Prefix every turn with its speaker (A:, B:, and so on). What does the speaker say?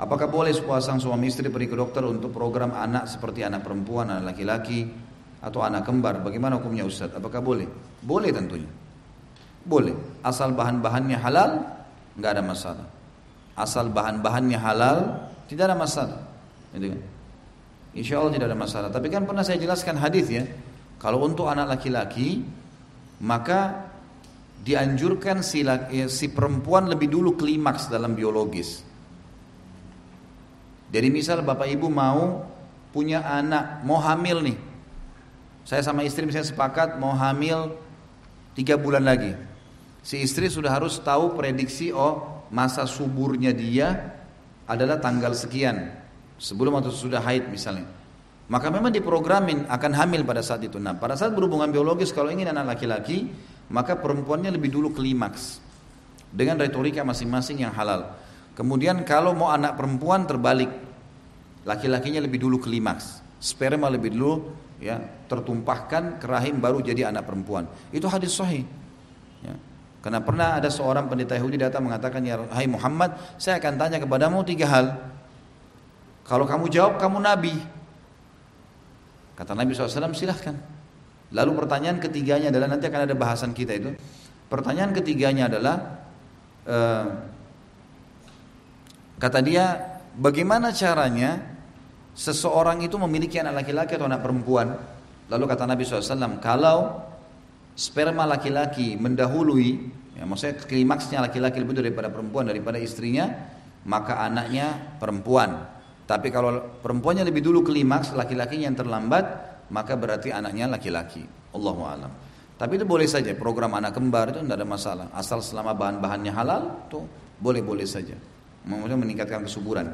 A: Apakah boleh sepasang suami istri pergi ke dokter untuk program anak seperti anak perempuan, anak laki-laki, atau anak kembar? Bagaimana hukumnya Ustaz? Apakah boleh? Boleh tentunya. Boleh. Asal bahan-bahannya halal, nggak ada masalah. Asal bahan-bahannya halal, tidak ada masalah. Gitu kan? Insya Allah tidak ada masalah. Tapi kan pernah saya jelaskan hadis ya. Kalau untuk anak laki-laki, maka dianjurkan si, laki, si perempuan lebih dulu klimaks dalam biologis. Jadi misal bapak ibu mau punya anak, mau hamil nih. Saya sama istri misalnya sepakat mau hamil tiga bulan lagi. Si istri sudah harus tahu prediksi oh masa suburnya dia adalah tanggal sekian sebelum atau sudah haid misalnya. Maka memang diprogramin akan hamil pada saat itu. Nah pada saat berhubungan biologis kalau ingin anak laki-laki maka perempuannya lebih dulu klimaks dengan retorika masing-masing yang halal. Kemudian kalau mau anak perempuan terbalik, laki-lakinya lebih dulu klimaks, sperma lebih dulu ya tertumpahkan ke rahim baru jadi anak perempuan. Itu hadis sahih. Ya. Karena pernah ada seorang pendeta Yahudi datang mengatakan ya Hai Muhammad, saya akan tanya kepadamu tiga hal. Kalau kamu jawab kamu nabi. Kata Nabi SAW silahkan. Lalu pertanyaan ketiganya adalah nanti akan ada bahasan kita itu. Pertanyaan ketiganya adalah uh, Kata dia, bagaimana caranya seseorang itu memiliki anak laki-laki atau anak perempuan? Lalu kata Nabi SAW, kalau sperma laki-laki mendahului, ya maksudnya klimaksnya laki-laki lebih daripada perempuan daripada istrinya, maka anaknya perempuan. Tapi kalau perempuannya lebih dulu klimaks, laki-lakinya yang terlambat, maka berarti anaknya laki-laki. Allahu alam. Tapi itu boleh saja, program anak kembar itu tidak ada masalah. Asal selama bahan-bahannya halal, tuh boleh-boleh saja. Maksudnya meningkatkan kesuburan.